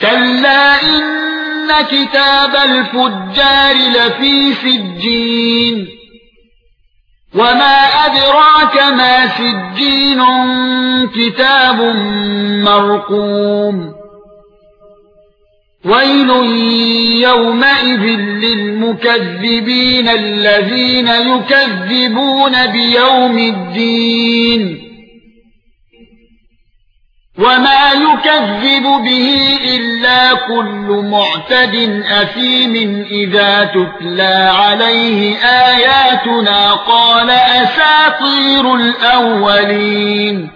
كلا ان كتاب الفجار لفي سجين وما ادراك ما سجين كتاب مرقوم ويل يومئذ للمكذبين الذين يكذبون بيوم الدين وما يكذب به الا كل معتد اثيم اذا تتلى عليه اياتنا قال اساطير الاولين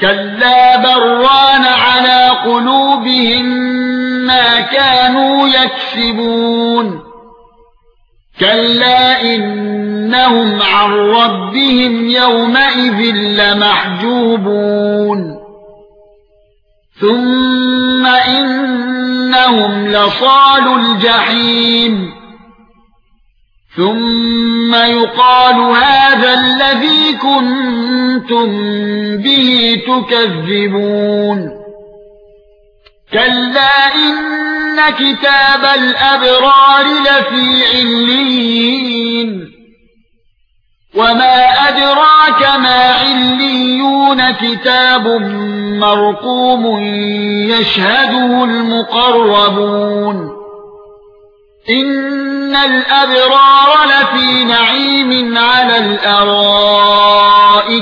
كلا بران على قلوبهم ما كانوا يكسبون كلا انهم عن ربهم يومئذ لمحجوبون ثم انهم لصال الجحيم ثم يقال هذا الذي كنتم به تكذبون كلا ان كتاب الابرار لفي عليين كتاب مرقوم يشهده المقربون ان الابرار لفي نعيم على الارائك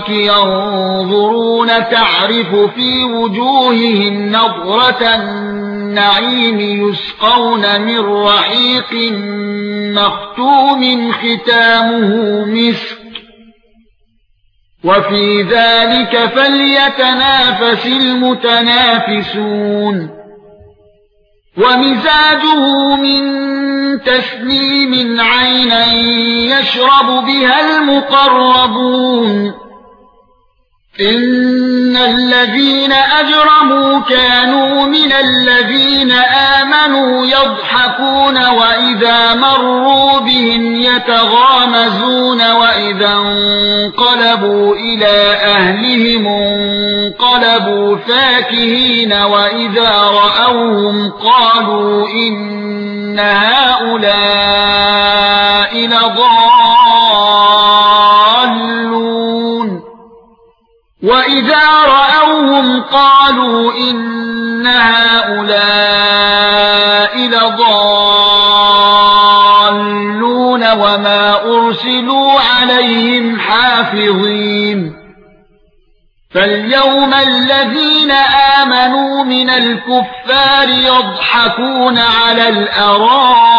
ينظرون تعرف في وجوههم نظرة النعيم يسقون من رحيق مختوم ختامه مسك وفي ذلك فليتنافس المتنافسون. ومزاجه من تسنيم عينا يشرب بها المقربون. إن الذين أجرموا كانوا من الذين آمنوا يضحكون وإذا مروا بهم يتغامزون وإذا انقلبوا إلى أهلهم انقلبوا فاكهين وإذا رأوهم قالوا إن هؤلاء لضالون راوهم قالوا إن هؤلاء لضالون وما أرسلوا عليهم حافظين. فاليوم الذين آمنوا من الكفار يضحكون على الأرائك